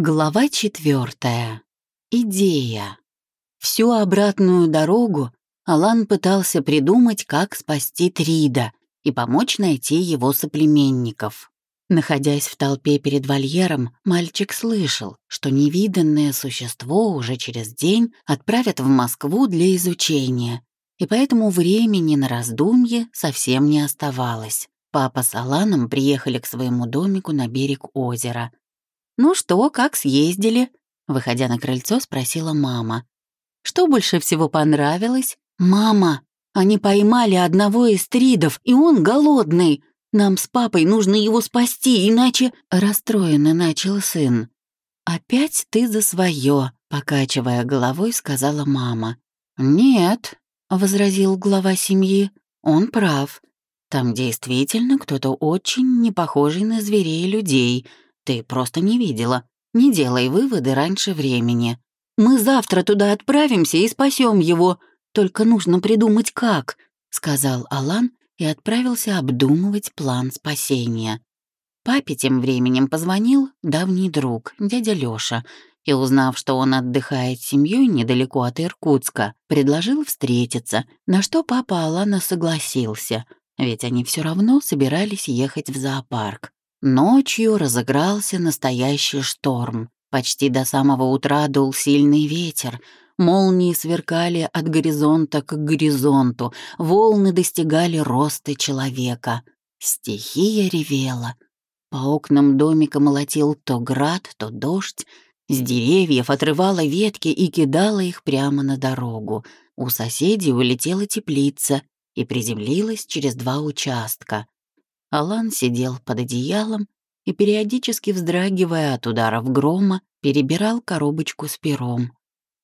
Глава четвертая. Идея. Всю обратную дорогу Алан пытался придумать, как спасти Трида и помочь найти его соплеменников. Находясь в толпе перед вольером, мальчик слышал, что невиданное существо уже через день отправят в Москву для изучения, и поэтому времени на раздумье совсем не оставалось. Папа с Аланом приехали к своему домику на берег озера, «Ну что, как съездили?» Выходя на крыльцо, спросила мама. «Что больше всего понравилось?» «Мама, они поймали одного из тридов, и он голодный. Нам с папой нужно его спасти, иначе...» Расстроенно начал сын. «Опять ты за свое», — покачивая головой, сказала мама. «Нет», — возразил глава семьи, — «он прав. Там действительно кто-то очень не похожий на зверей и людей, ты просто не видела. Не делай выводы раньше времени. Мы завтра туда отправимся и спасем его. Только нужно придумать как», — сказал Алан и отправился обдумывать план спасения. Папе тем временем позвонил давний друг, дядя Лёша, и, узнав, что он отдыхает с семьей недалеко от Иркутска, предложил встретиться, на что папа Алана согласился, ведь они все равно собирались ехать в зоопарк. Ночью разыгрался настоящий шторм. Почти до самого утра дул сильный ветер. Молнии сверкали от горизонта к горизонту, волны достигали роста человека. Стихия ревела. По окнам домика молотил то град, то дождь. С деревьев отрывала ветки и кидала их прямо на дорогу. У соседей улетела теплица и приземлилась через два участка. Алан сидел под одеялом и, периодически вздрагивая от ударов грома, перебирал коробочку с пером.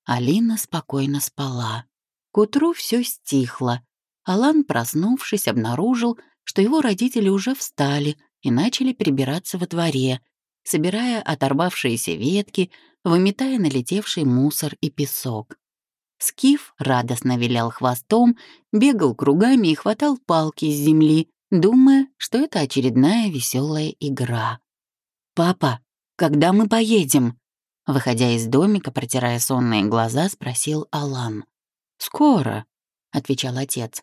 Алина спокойно спала. К утру все стихло. Алан, проснувшись, обнаружил, что его родители уже встали и начали прибираться во дворе, собирая оторвавшиеся ветки, выметая налетевший мусор и песок. Скиф радостно вилял хвостом, бегал кругами и хватал палки с земли, думая, что это очередная веселая игра. «Папа, когда мы поедем?» Выходя из домика, протирая сонные глаза, спросил Алан. «Скоро», — отвечал отец.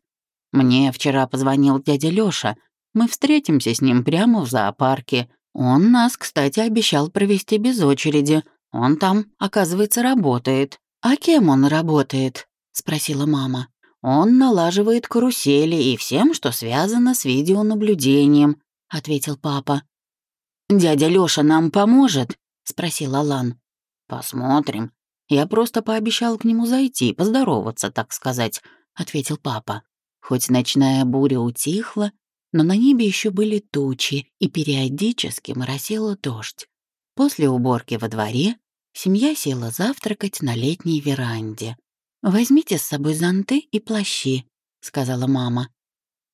«Мне вчера позвонил дядя Лёша. Мы встретимся с ним прямо в зоопарке. Он нас, кстати, обещал провести без очереди. Он там, оказывается, работает». «А кем он работает?» — спросила мама. «Он налаживает карусели и всем, что связано с видеонаблюдением», — ответил папа. «Дядя Лёша нам поможет?» — спросил Алан. «Посмотрим. Я просто пообещал к нему зайти, поздороваться, так сказать», — ответил папа. Хоть ночная буря утихла, но на небе еще были тучи, и периодически моросило дождь. После уборки во дворе семья села завтракать на летней веранде. «Возьмите с собой зонты и плащи», — сказала мама.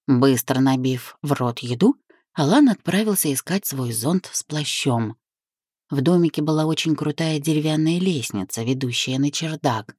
Быстро набив в рот еду, Алан отправился искать свой зонт с плащом. В домике была очень крутая деревянная лестница, ведущая на чердак.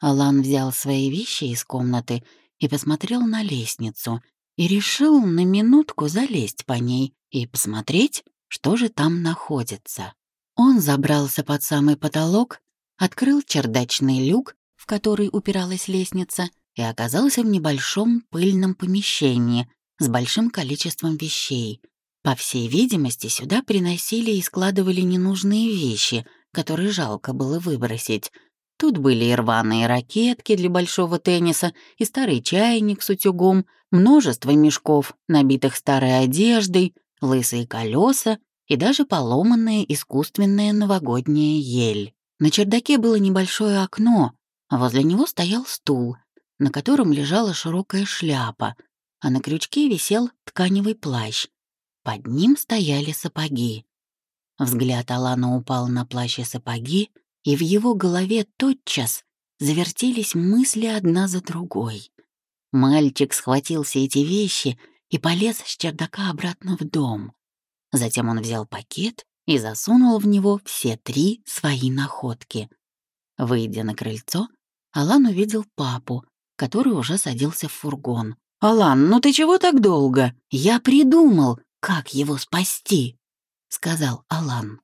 Алан взял свои вещи из комнаты и посмотрел на лестницу и решил на минутку залезть по ней и посмотреть, что же там находится. Он забрался под самый потолок, открыл чердачный люк в который упиралась лестница, и оказался в небольшом пыльном помещении с большим количеством вещей. По всей видимости, сюда приносили и складывали ненужные вещи, которые жалко было выбросить. Тут были и рваные ракетки для большого тенниса, и старый чайник с утюгом, множество мешков, набитых старой одеждой, лысые колеса и даже поломанная искусственная новогодняя ель. На чердаке было небольшое окно, а возле него стоял стул, на котором лежала широкая шляпа, а на крючке висел тканевый плащ. Под ним стояли сапоги. Взгляд Алана упал на плащ и сапоги, и в его голове тотчас завертелись мысли одна за другой. Мальчик схватил все эти вещи и полез с чердака обратно в дом. Затем он взял пакет и засунул в него все три свои находки. Выйдя на крыльцо, Алан увидел папу, который уже садился в фургон. «Алан, ну ты чего так долго? Я придумал, как его спасти», — сказал Алан.